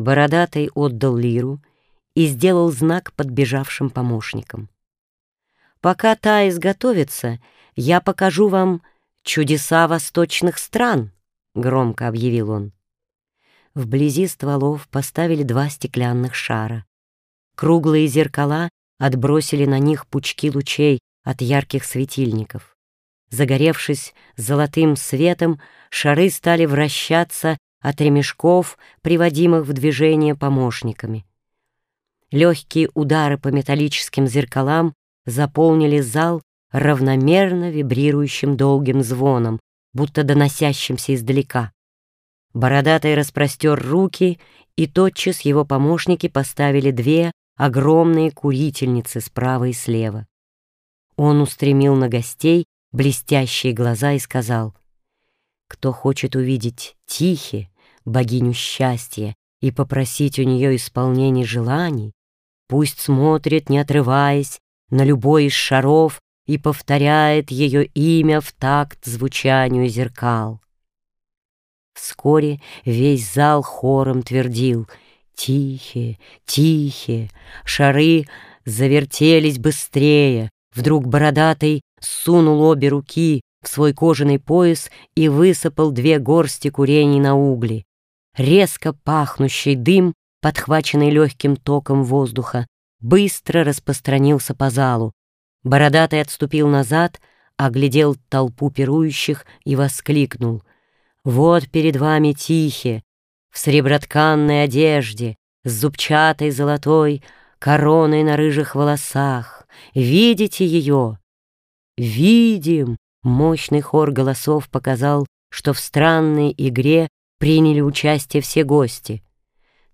Бородатый отдал лиру и сделал знак подбежавшим помощникам. «Пока та изготовится, я покажу вам чудеса восточных стран», — громко объявил он. Вблизи стволов поставили два стеклянных шара. Круглые зеркала отбросили на них пучки лучей от ярких светильников. Загоревшись золотым светом, шары стали вращаться от ремешков, приводимых в движение помощниками. Легкие удары по металлическим зеркалам заполнили зал равномерно вибрирующим долгим звоном, будто доносящимся издалека. Бородатый распростер руки, и тотчас его помощники поставили две огромные курительницы справа и слева. Он устремил на гостей блестящие глаза и сказал, «Кто хочет увидеть Тихи, богиню счастья, и попросить у нее исполнения желаний, пусть смотрит, не отрываясь, на любой из шаров и повторяет ее имя в такт звучанию зеркал. Вскоре весь зал хором твердил «Тихе, тихе!» Шары завертелись быстрее. Вдруг бородатый сунул обе руки в свой кожаный пояс и высыпал две горсти курений на угли. Резко пахнущий дым, подхваченный легким током воздуха, быстро распространился по залу. Бородатый отступил назад, оглядел толпу пирующих и воскликнул. «Вот перед вами тихе, в сребротканной одежде, с зубчатой золотой короной на рыжих волосах. Видите ее?» «Видим!» — мощный хор голосов показал, что в странной игре приняли участие все гости.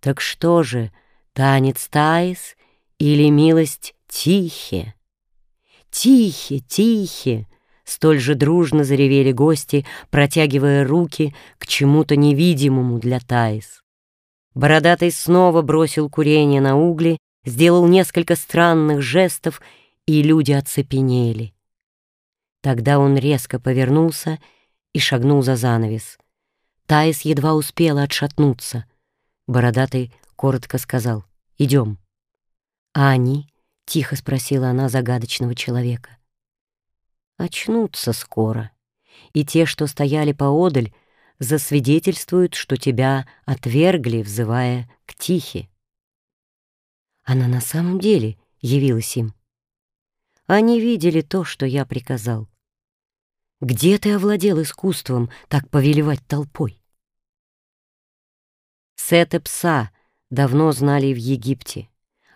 Так что же, танец Таис или милость Тихе? Тихе, Тихе! Столь же дружно заревели гости, протягивая руки к чему-то невидимому для Таис. Бородатый снова бросил курение на угли, сделал несколько странных жестов, и люди оцепенели. Тогда он резко повернулся и шагнул за занавес. Таис едва успела отшатнуться. Бородатый коротко сказал «Идем». «А они?» — тихо спросила она загадочного человека. «Очнутся скоро, и те, что стояли поодаль, засвидетельствуют, что тебя отвергли, взывая к Тихе». Она на самом деле явилась им. Они видели то, что я приказал. Где ты овладел искусством так повелевать толпой? Сеты пса давно знали в Египте,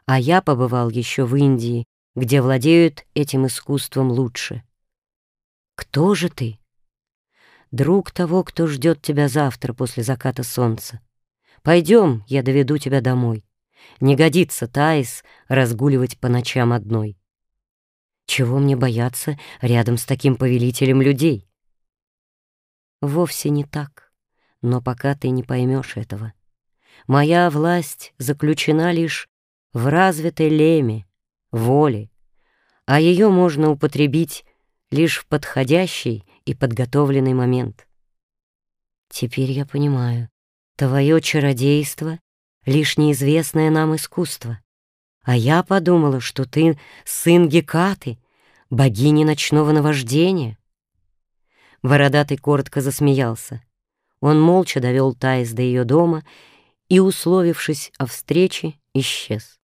а я побывал еще в Индии, где владеют этим искусством лучше. Кто же ты? Друг того, кто ждет тебя завтра после заката солнца. Пойдем, я доведу тебя домой. Не годится, Таис, разгуливать по ночам одной. Чего мне бояться рядом с таким повелителем людей? Вовсе не так, но пока ты не поймешь этого. Моя власть заключена лишь в развитой леме, воле, а ее можно употребить лишь в подходящий и подготовленный момент. Теперь я понимаю, твое чародейство — лишь неизвестное нам искусство. А я подумала, что ты сын Гекаты, богини ночного наваждения. Бородатый коротко засмеялся. Он молча довел Таис до ее дома и, условившись о встрече, исчез.